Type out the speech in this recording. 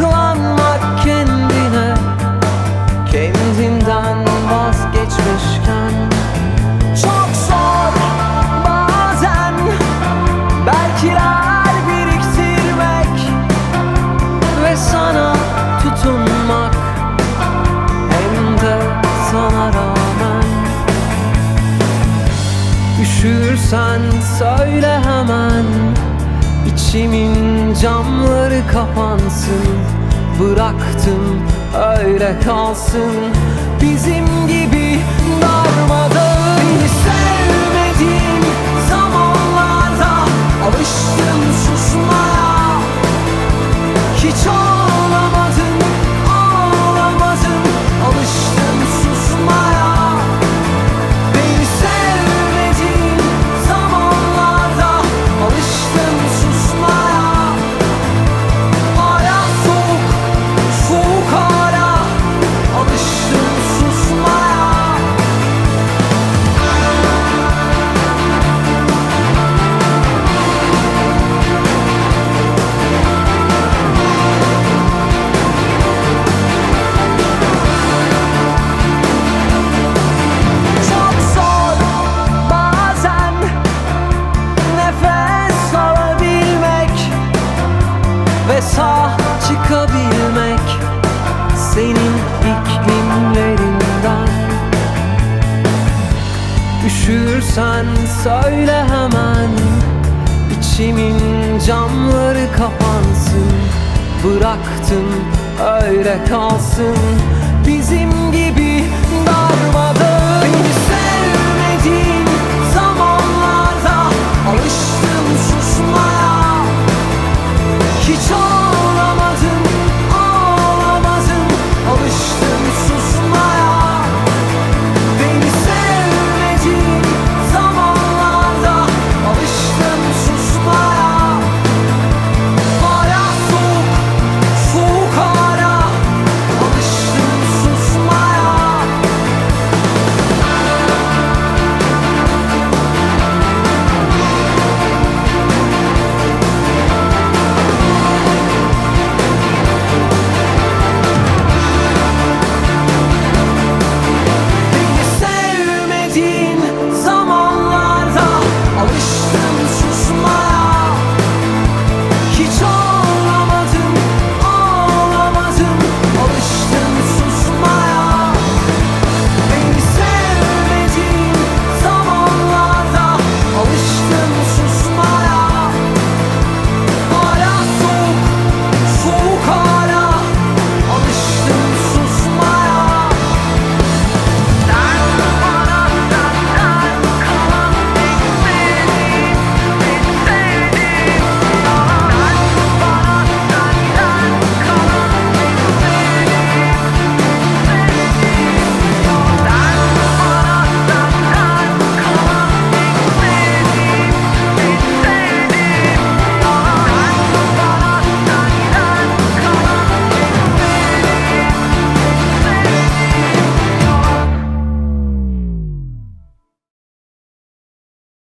Saklanmak kendine Kendinden vazgeçmişken. Çok zor bazen Belkiler biriktirmek Ve sana tutunmak. Hem de sana rağmen. Üşürsen söyle hemen İçimin camları kapansın Bıraktım öyle kalsın. Bizim gibi darmadağın Beni Üşürsen söyle hemen. İçimin camları kapansın. Bıraktım öyle kalsın. Bizim gibi